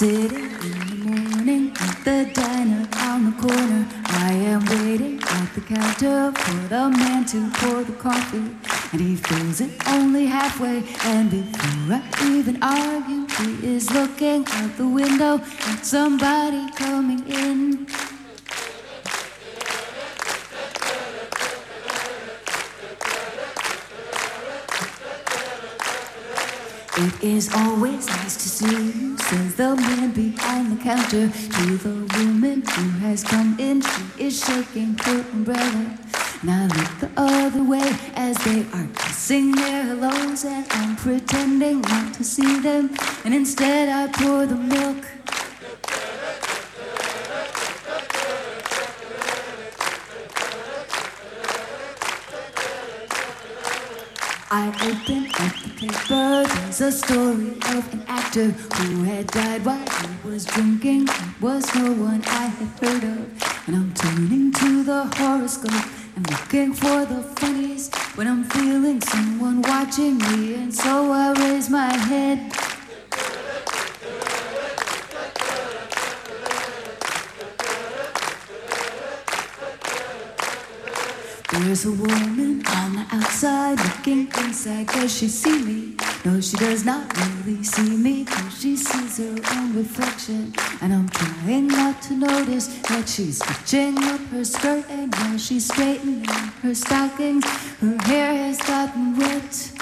Sitting in the morning at the diner on the corner. I am waiting at the counter for the man to pour the coffee. And he fills it only halfway. And before I even argue, he is looking out the window at somebody coming in. It is always nice to see you, says the counter to the woman who has come in. She is shaking her umbrella. I look the other way as they are kissing their hellos, and I'm pretending not to see them. And instead, I pour the milk. I open up the paper. There's a story of an actor who had died while he was drinking. Was no one I had heard of. And I'm turning to the horoscope and looking for the funnies when I'm feeling someone watching me. And so I raise my head. There's a woman on the outside looking inside. Does she see me? No, she does not really see me. Cause she sees her own reflection. And I'm trying not to notice that she's stitching up her skirt. And while she's straightening her stockings, her hair has gotten wet.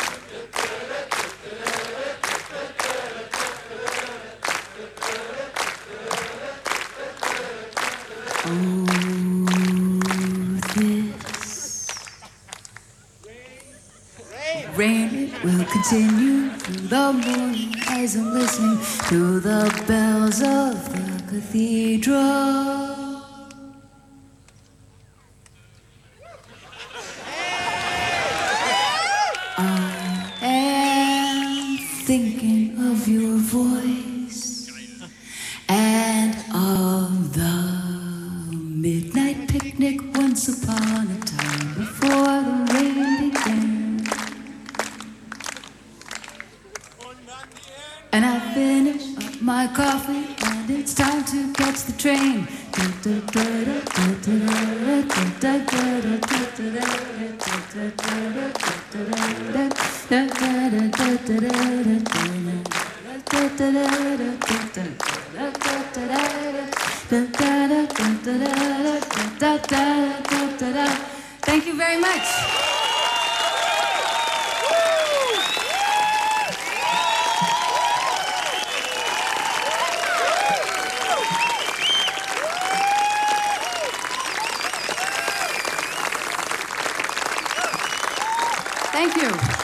Rain will continue through the morning as I'm listening to the bells of the cathedral. I am thinking of your voice and of the midnight picnic once upon a time before And I finish up my coffee and it's time to catch the train. Thank you very much. Thank you.